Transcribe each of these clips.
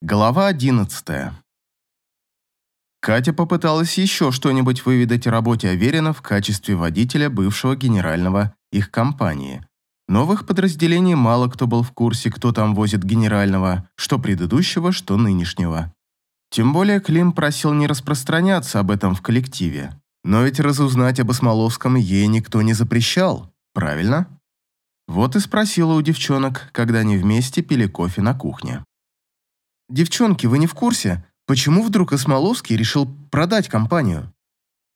Глава одиннадцатая. Катя попыталась еще что-нибудь выведать о работе Аверина в качестве водителя бывшего генерального их компании. Новых подразделений мало кто был в курсе, кто там возит генерального, что предыдущего, что нынешнего. Тем более Клим просил не распространяться об этом в коллективе. Но ведь разузнать об Осмоловском ей никто не запрещал, правильно? Вот и спросила у девчонок, когда они вместе пили кофе на кухне. «Девчонки, вы не в курсе, почему вдруг Осмоловский решил продать компанию?»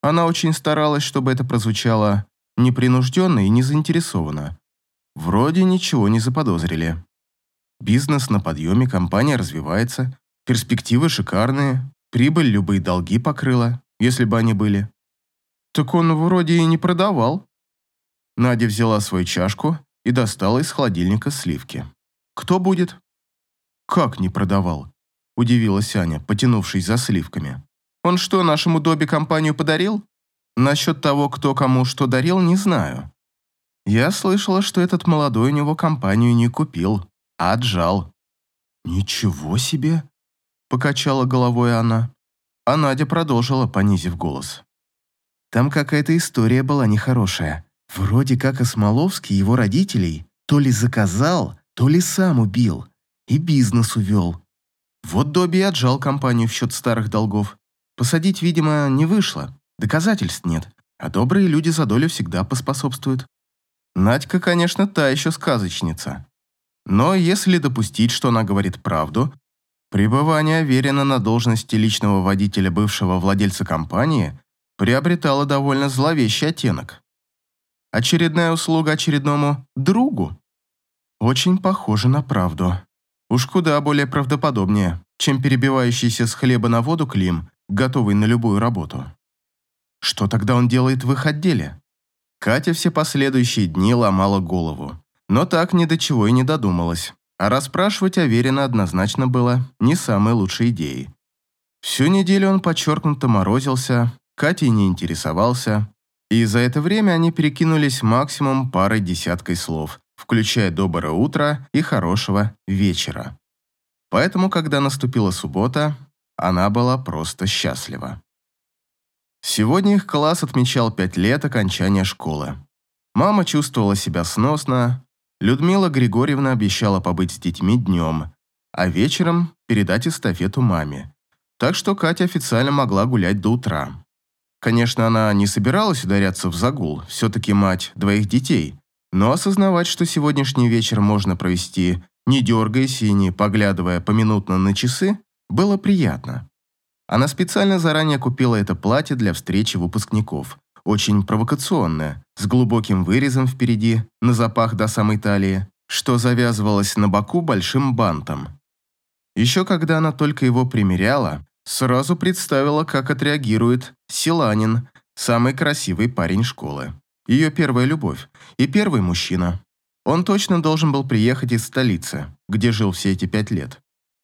Она очень старалась, чтобы это прозвучало непринужденно и не заинтересованно. Вроде ничего не заподозрили. Бизнес на подъеме, компания развивается, перспективы шикарные, прибыль любые долги покрыла, если бы они были. Так он вроде и не продавал. Надя взяла свою чашку и достала из холодильника сливки. «Кто будет?» «Как не продавал?» – удивилась Аня, потянувшись за сливками. «Он что, нашему Добби компанию подарил?» «Насчет того, кто кому что дарил, не знаю. Я слышала, что этот молодой у него компанию не купил, а отжал». «Ничего себе!» – покачала головой она. А Надя продолжила, понизив голос. «Там какая-то история была нехорошая. Вроде как Осмоловский его родителей то ли заказал, то ли сам убил и бизнес увел. Вот Добби и отжал компанию в счет старых долгов. Посадить, видимо, не вышло, доказательств нет, а добрые люди за долю всегда поспособствуют. Надька, конечно, та еще сказочница. Но если допустить, что она говорит правду, пребывание Аверина на должности личного водителя бывшего владельца компании приобретало довольно зловещий оттенок. Очередная услуга очередному другу? Очень похоже на правду. Уж куда более правдоподобнее, чем перебивающийся с хлеба на воду Клим, готовый на любую работу. Что тогда он делает в их отделе? Катя все последующие дни ломала голову, но так ни до чего и не додумалась. А расспрашивать Аверина однозначно было не самой лучшей идеей. Всю неделю он подчеркнуто морозился, Катей не интересовался, и за это время они перекинулись максимум парой десяткой слов, включая «доброе утро» и «хорошего вечера». Поэтому, когда наступила суббота, она была просто счастлива. Сегодня их класс отмечал пять лет окончания школы. Мама чувствовала себя сносно, Людмила Григорьевна обещала побыть с детьми днем, а вечером передать эстафету маме. Так что Катя официально могла гулять до утра. Конечно, она не собиралась ударяться в загул, все-таки мать двоих детей, но осознавать, что сегодняшний вечер можно провести, не дергаясь и не поглядывая поминутно на часы, было приятно. Она специально заранее купила это платье для встречи выпускников. Очень провокационное, с глубоким вырезом впереди, на запах до самой талии, что завязывалось на боку большим бантом. Еще когда она только его примеряла, сразу представила, как отреагирует Силанин, самый красивый парень школы. Ее первая любовь и первый мужчина. Он точно должен был приехать из столицы, где жил все эти пять лет.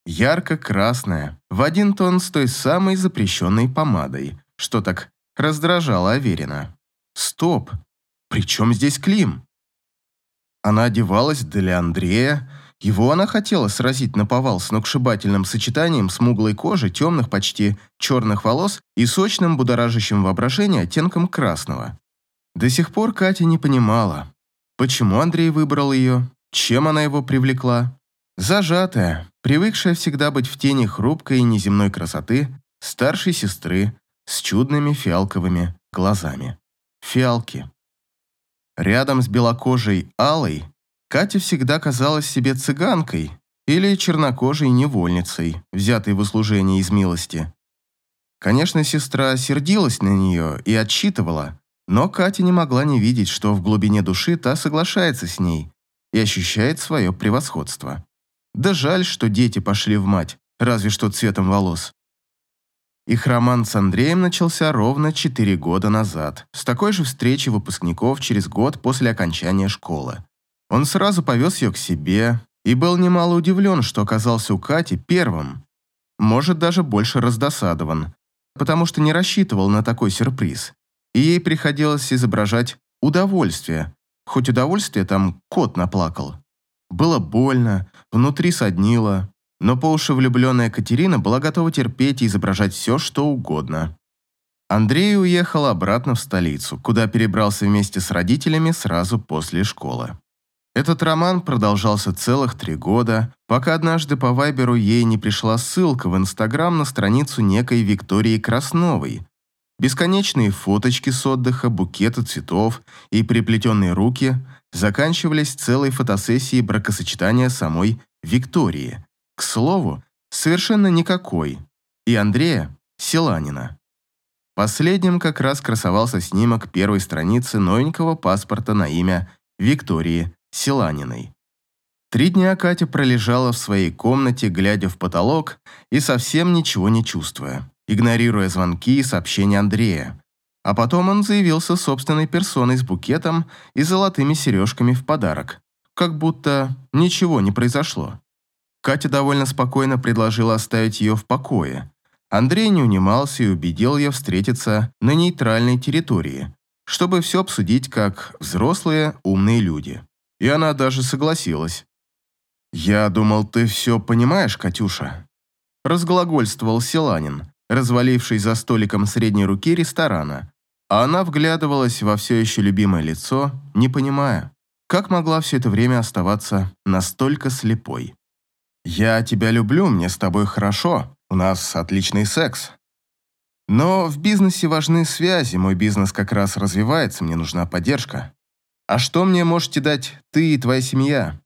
Ярко-красная, в один тон с той самой запрещенной помадой, что так раздражало Аверина. Стоп! При чем здесь Клим? Она одевалась для Андрея, его она хотела сразить на повал сногсшибательным сочетанием смуглой кожи, темных почти черных волос и сочным будоражащим воображение оттенком красного. До сих пор Катя не понимала, почему Андрей выбрал ее, чем она его привлекла. Зажатая, привыкшая всегда быть в тени хрупкой и неземной красоты, старшей сестры с чудными фиалковыми глазами. Фиалки. Рядом с белокожей Алой Катя всегда казалась себе цыганкой или чернокожей невольницей, взятой в услужение из милости. Конечно, сестра сердилась на нее и отчитывала, но Катя не могла не видеть, что в глубине души та соглашается с ней и ощущает свое превосходство. Да жаль, что дети пошли в мать, разве что цветом волос. Их роман с Андреем начался ровно 4 года назад, с такой же встречи выпускников через год после окончания школы. Он сразу повез ее к себе и был немало удивлен, что оказался у Кати первым. Может, даже больше раздосадован, потому что не рассчитывал на такой сюрприз и ей приходилось изображать удовольствие, хоть удовольствие там кот наплакал. Было больно, внутри соднило, но по уши влюбленная Катерина была готова терпеть и изображать все, что угодно. Андрей уехал обратно в столицу, куда перебрался вместе с родителями сразу после школы. Этот роман продолжался целых три года, пока однажды по Вайберу ей не пришла ссылка в Инстаграм на страницу некой Виктории Красновой. Бесконечные фоточки с отдыха, букеты цветов и приплетенные руки заканчивались целой фотосессией бракосочетания самой Виктории. К слову, совершенно никакой. И Андрея Силанина. Последним как раз красовался снимок первой страницы новенького паспорта на имя Виктории Силаниной. Три дня Катя пролежала в своей комнате, глядя в потолок и совсем ничего не чувствуя, игнорируя звонки и сообщения Андрея. А потом он заявился собственной персоной с букетом и золотыми сережками в подарок, как будто ничего не произошло. Катя довольно спокойно предложила оставить ее в покое. Андрей не унимался и убедил ее встретиться на нейтральной территории, чтобы все обсудить как взрослые умные люди. И она даже согласилась. «Я думал, ты все понимаешь, Катюша?» Разглагольствовал Силанин, развалившись за столиком средней руки ресторана, а она вглядывалась во все еще любимое лицо, не понимая, как могла все это время оставаться настолько слепой. «Я тебя люблю, мне с тобой хорошо, у нас отличный секс. Но в бизнесе важны связи, мой бизнес как раз развивается, мне нужна поддержка. А что мне можете дать ты и твоя семья?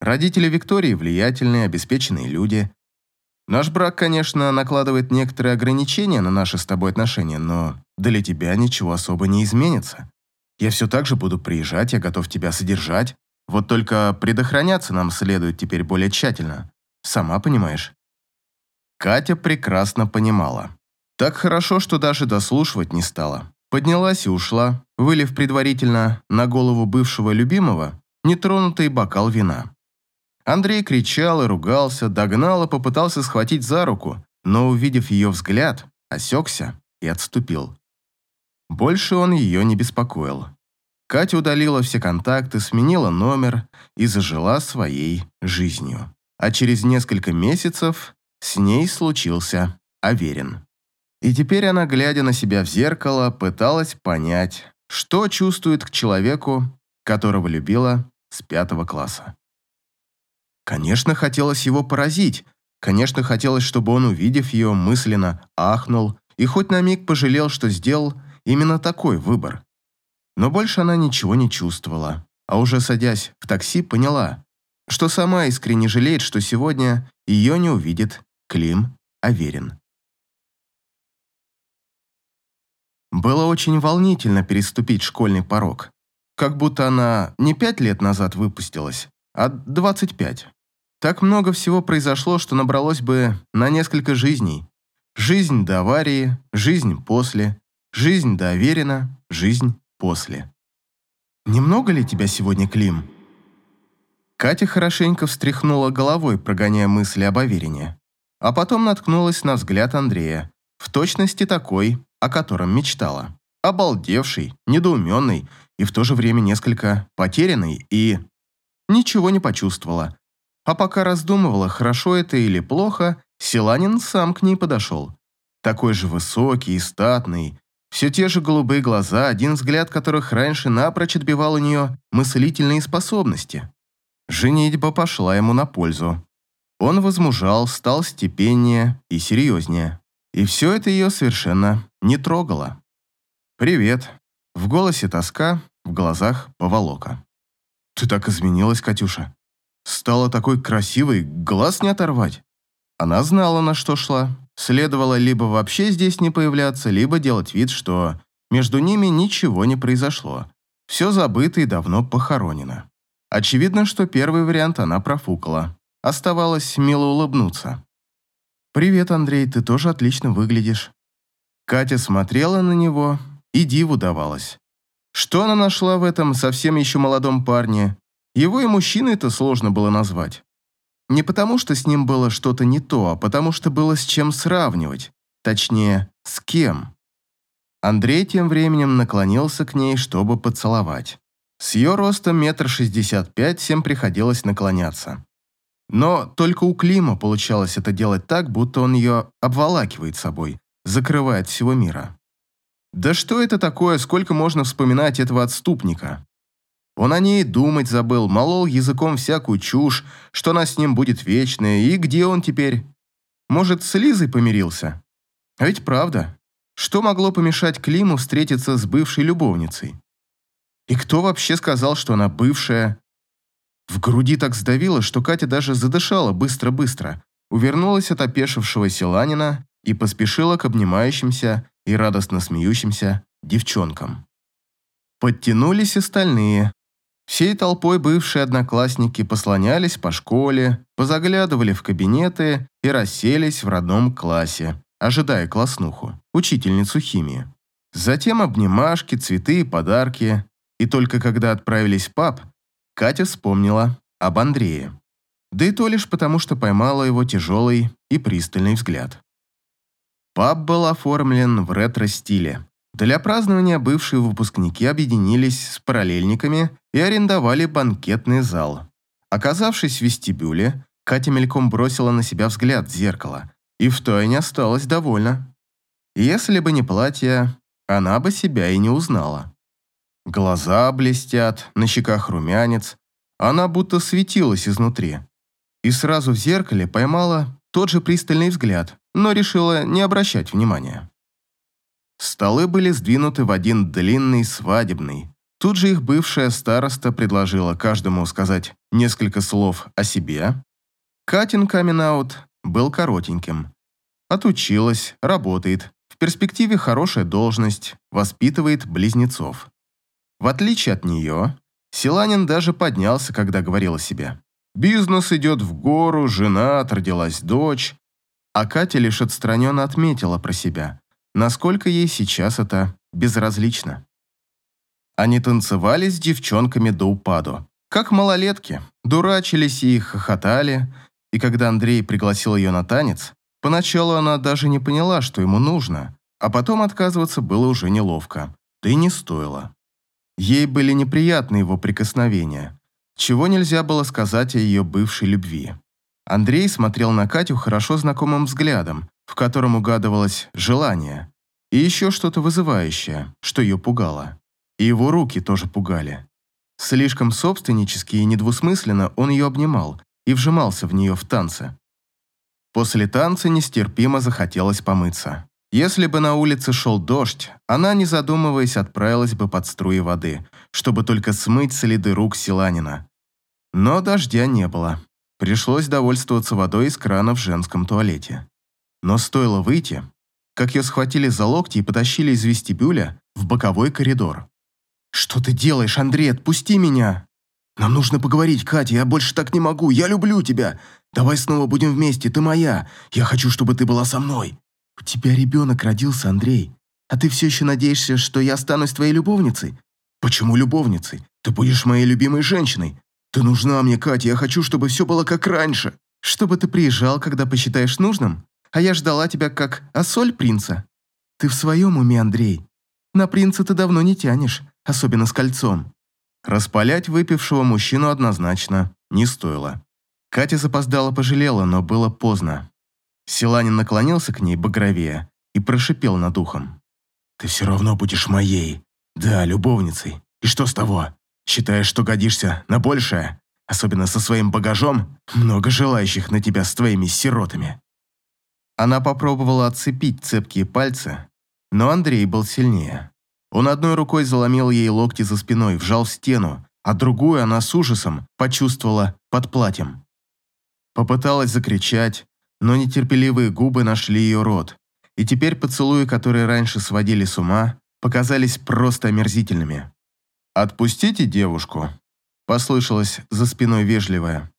Родители Виктории влиятельные, обеспеченные люди. Наш брак, конечно, накладывает некоторые ограничения на наши с тобой отношения, но для тебя ничего особо не изменится. Я все так же буду приезжать, я готов тебя содержать. Вот только предохраняться нам следует теперь более тщательно. Сама понимаешь. Катя прекрасно понимала. Так хорошо, что даже дослушивать не стала. Поднялась и ушла, вылив предварительно на голову бывшего любимого нетронутый бокал вина. Андрей кричал и ругался, догнал и попытался схватить за руку, но, увидев ее взгляд, осекся и отступил. Больше он ее не беспокоил. Катя удалила все контакты, сменила номер и зажила своей жизнью. А через несколько месяцев с ней случился Аверин. И теперь она, глядя на себя в зеркало, пыталась понять, что чувствует к человеку, которого любила с пятого класса. Конечно, хотелось его поразить, конечно, хотелось, чтобы он, увидев ее, мысленно ахнул и хоть на миг пожалел, что сделал именно такой выбор. Но больше она ничего не чувствовала, а уже садясь в такси, поняла, что сама искренне жалеет, что сегодня ее не увидит Клим Аверин. Было очень волнительно переступить школьный порог. Как будто она не пять лет назад выпустилась, а двадцать пять. Так много всего произошло, что набралось бы на несколько жизней. Жизнь до аварии, жизнь после, жизнь до жизнь после. «Немного ли тебя сегодня, Клим?» Катя хорошенько встряхнула головой, прогоняя мысли об Аверине. А потом наткнулась на взгляд Андрея, в точности такой, о котором мечтала. Обалдевший, недоуменный и в то же время несколько потерянный и... Ничего не почувствовала. А пока раздумывала, хорошо это или плохо, Силанин сам к ней подошел. Такой же высокий и статный, все те же голубые глаза, один взгляд которых раньше напрочь отбивал у нее мыслительные способности. Женитьба пошла ему на пользу. Он возмужал, стал степеннее и серьезнее. И все это ее совершенно не трогало. «Привет». В голосе тоска, в глазах поволока. «Ты так изменилась, Катюша. Стала такой красивой, глаз не оторвать». Она знала, на что шла. Следовало либо вообще здесь не появляться, либо делать вид, что между ними ничего не произошло. Все забыто и давно похоронено. Очевидно, что первый вариант она профукала. Оставалось мило улыбнуться. «Привет, Андрей, ты тоже отлично выглядишь». Катя смотрела на него и диву давалась. Что она нашла в этом совсем еще молодом парне? Его и мужчиной-то сложно было назвать. Не потому, что с ним было что-то не то, а потому, что было с чем сравнивать. Точнее, с кем. Андрей тем временем наклонился к ней, чтобы поцеловать. С ее ростом метр шестьдесят пять всем приходилось наклоняться. Но только у Клима получалось это делать так, будто он ее обволакивает собой, закрывает всего мира. Да что это такое, сколько можно вспоминать этого отступника? Он о ней думать забыл, молол языком всякую чушь, что она с ним будет вечная, и где он теперь? Может, с Лизой помирился? А ведь правда. Что могло помешать Климу встретиться с бывшей любовницей? И кто вообще сказал, что она бывшая? В груди так сдавило, что Катя даже задышала быстро-быстро, увернулась от опешившего селанина и поспешила к обнимающимся и радостно смеющимся девчонкам. Подтянулись остальные. Всей толпой бывшие одноклассники послонялись по школе, позаглядывали в кабинеты и расселись в родном классе, ожидая класснуху, учительницу химии. Затем обнимашки, цветы и подарки. И только когда отправились в паб, Катя вспомнила об Андрее. Да и то лишь потому, что поймала его тяжелый и пристальный взгляд. Паб был оформлен в ретро-стиле. Для празднования бывшие выпускники объединились с параллельниками и арендовали банкетный зал. Оказавшись в вестибюле, Катя мельком бросила на себя взгляд в зеркало и втайне осталась довольна. Если бы не платье, она бы себя и не узнала. Глаза блестят, на щеках румянец, она будто светилась изнутри. И сразу в зеркале поймала тот же пристальный взгляд, но решила не обращать внимания. Столы были сдвинуты в один длинный свадебный. Тут же их бывшая староста предложила каждому сказать несколько слов о себе. Катин камин был коротеньким. Отучилась, работает, в перспективе хорошая должность, воспитывает близнецов. В отличие от нее, Силанин даже поднялся, когда говорил о себе. Бизнес идет в гору, жена, родилась дочь. А Катя лишь отстраненно отметила про себя, насколько ей сейчас это безразлично. Они танцевали с девчонками до упаду, как малолетки, дурачились и хохотали, и когда Андрей пригласил ее на танец, поначалу она даже не поняла, что ему нужно, а потом отказываться было уже неловко, да и не стоило. Ей были неприятны его прикосновения, чего нельзя было сказать о ее бывшей любви. Андрей смотрел на Катю хорошо знакомым взглядом, в котором угадывалось желание и еще что-то вызывающее, что ее пугало. И его руки тоже пугали. Слишком собственнически и недвусмысленно он ее обнимал и вжимался в нее в танце. После танца нестерпимо захотелось помыться. Если бы на улице шел дождь, она, не задумываясь, отправилась бы под струи воды, чтобы только смыть следы рук Силанина. Но дождя не было. Пришлось довольствоваться водой из крана в женском туалете. Но стоило выйти, как ее схватили за локти и потащили из вестибюля в боковой коридор. «Что ты делаешь, Андрей? Отпусти меня!» «Нам нужно поговорить, Катя, я больше так не могу, я люблю тебя! Давай снова будем вместе, ты моя! Я хочу, чтобы ты была со мной!» «У тебя ребенок родился, Андрей. А ты все еще надеешься, что я останусь твоей любовницей?» «Почему любовницей? Ты будешь моей любимой женщиной. Ты нужна мне, Катя, я хочу, чтобы все было как раньше. Чтобы ты приезжал, когда посчитаешь нужным, а я ждала тебя как осоль принца. Ты в своем уме, Андрей. На принца ты давно не тянешь, особенно с кольцом». Распалять выпившего мужчину однозначно не стоило. Катя запоздала пожалела, но было поздно. Силанин наклонился к ней багровее и прошипел над ухом. «Ты все равно будешь моей. Да, любовницей. И что с того? Считаешь, что годишься на большее? Особенно со своим багажом? Много желающих на тебя с твоими сиротами». Она попробовала отцепить цепкие пальцы, но Андрей был сильнее. Он одной рукой заломил ей локти за спиной, вжал в стену, а другую она с ужасом почувствовала под платьем. Попыталась закричать, но нетерпеливые губы нашли ее рот, и теперь поцелуи, которые раньше сводили с ума, показались просто омерзительными. «Отпустите девушку», – послышалось за спиной вежливое.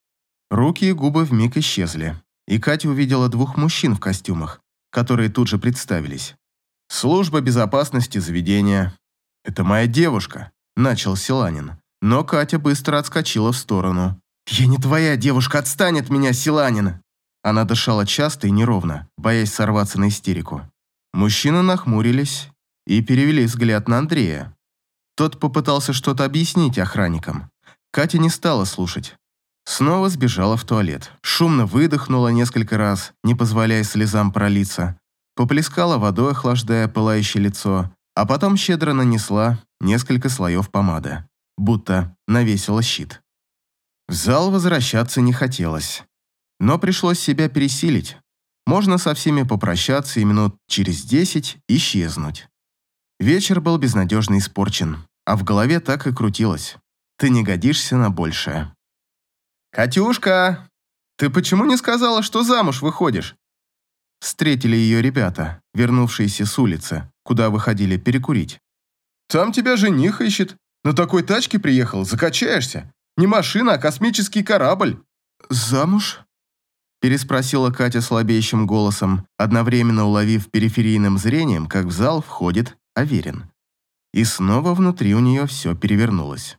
Руки и губы вмиг исчезли, и Катя увидела двух мужчин в костюмах, которые тут же представились. «Служба безопасности заведения. Это моя девушка», – начал Силанин. Но Катя быстро отскочила в сторону. «Я не твоя девушка, отстань от меня, Силанин!» Она дышала часто и неровно, боясь сорваться на истерику. Мужчины нахмурились и перевели взгляд на Андрея. Тот попытался что-то объяснить охранникам. Катя не стала слушать. Снова сбежала в туалет. Шумно выдохнула несколько раз, не позволяя слезам пролиться. Поплескала водой, охлаждая пылающее лицо, а потом щедро нанесла несколько слоев помады, будто навесила щит. В зал возвращаться не хотелось, но пришлось себя пересилить. Можно со всеми попрощаться и минут через десять исчезнуть. Вечер был безнадежно испорчен, а в голове так и крутилось. Ты не годишься на большее. «Катюшка, ты почему не сказала, что замуж выходишь?» Встретили ее ребята, вернувшиеся с улицы, куда выходили перекурить. «Там тебя жених ищет. На такой тачке приехал, закачаешься. Не машина, а космический корабль». «Замуж?» переспросила Катя слабеющим голосом, одновременно уловив периферийным зрением, как в зал входит Аверин. И снова внутри у нее все перевернулось.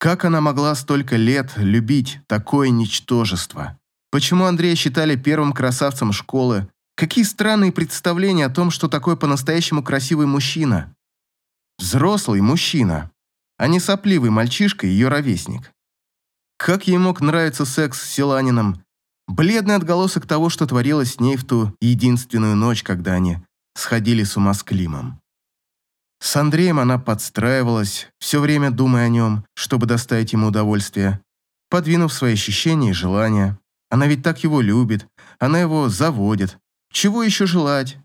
Как она могла столько лет любить такое ничтожество? Почему Андрея считали первым красавцем школы? Какие странные представления о том, что такое по-настоящему красивый мужчина? Взрослый мужчина, а не сопливый мальчишка ее ровесник. Как ей мог нравиться секс с Силанином? Бледный отголосок того, что творилось с ней в ту единственную ночь, когда они сходили с ума с Климом. С Андреем она подстраивалась, все время думая о нем, чтобы доставить ему удовольствие, подвинув свои ощущения и желания. Она ведь так его любит, она его заводит. Чего еще желать?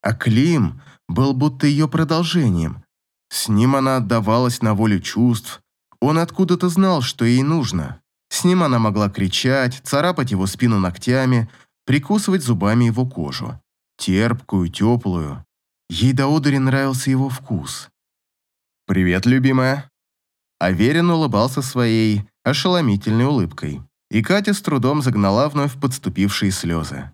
А Клим был будто ее продолжением. С ним она отдавалась на волю чувств. Он откуда-то знал, что ей нужно. С ним она могла кричать, царапать его спину ногтями, прикусывать зубами его кожу. Терпкую, теплую, Ей до одури нравился его вкус. «Привет, любимая!» Аверин улыбался своей ошеломительной улыбкой, и Катя с трудом загнала вновь подступившие слезы.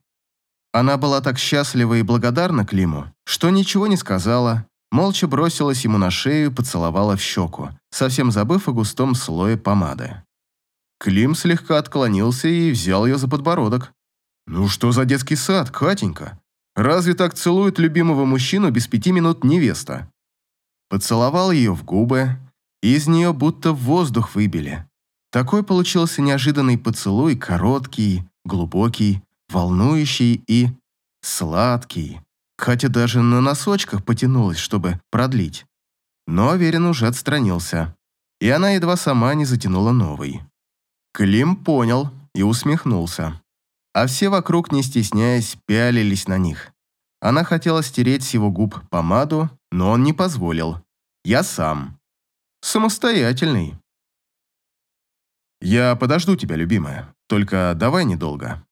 Она была так счастлива и благодарна Климу, что ничего не сказала, молча бросилась ему на шею и поцеловала в щеку, совсем забыв о густом слое помады. Клим слегка отклонился и взял ее за подбородок. «Ну что за детский сад, Катенька? Разве так целует любимого мужчину без пяти минут невеста? Поцеловал ее в губы, и из нее будто воздух выбили. Такой получился неожиданный поцелуй, короткий, глубокий, волнующий и сладкий. Хотя даже на носочках потянулась, чтобы продлить. Но Аверин уже отстранился, и она едва сама не затянула новый. Клим понял и усмехнулся а все вокруг, не стесняясь, пялились на них. Она хотела стереть с его губ помаду, но он не позволил. Я сам. Самостоятельный. «Я подожду тебя, любимая, только давай недолго».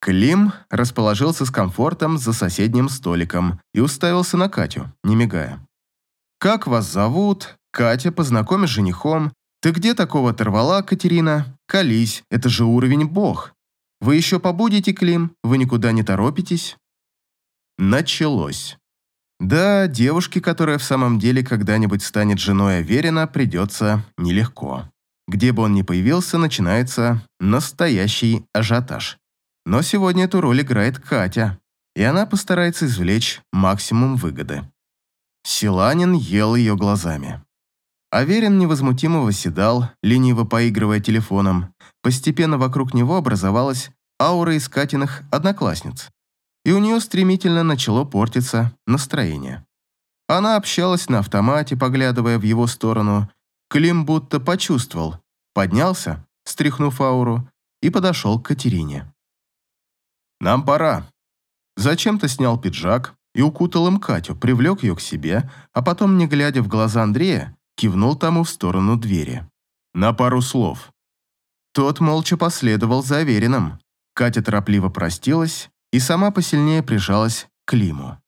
Клим расположился с комфортом за соседним столиком и уставился на Катю, не мигая. «Как вас зовут? Катя, познакомишь с женихом. Ты где такого оторвала, Катерина? Колись, это же уровень бог. Вы еще побудете, Клим? Вы никуда не торопитесь?» Началось. Да, девушке, которая в самом деле когда-нибудь станет женой Аверина, придется нелегко. Где бы он ни появился, начинается настоящий ажиотаж. Но сегодня эту роль играет Катя, и она постарается извлечь максимум выгоды. Силанин ел ее глазами. Аверин невозмутимо восседал, лениво поигрывая телефоном. Постепенно вокруг него образовалась аура искательных одноклассниц, и у нее стремительно начало портиться настроение. Она общалась на автомате, поглядывая в его сторону. Клим будто почувствовал, поднялся, стряхнув ауру, и подошел к Катерине. «Нам пора». Зачем-то снял пиджак и укутал им Катю, привлек ее к себе, а потом, не глядя в глаза Андрея, кивнул тому в сторону двери. «На пару слов». Тот молча последовал за Авериным. Катя торопливо простилась и сама посильнее прижалась к Климу.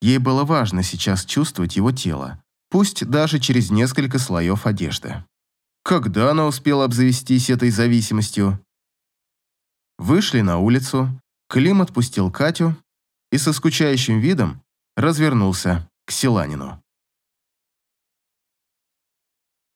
Ей было важно сейчас чувствовать его тело, пусть даже через несколько слоев одежды. Когда она успела обзавестись этой зависимостью? Вышли на улицу, Клим отпустил Катю и со скучающим видом развернулся к Силанину.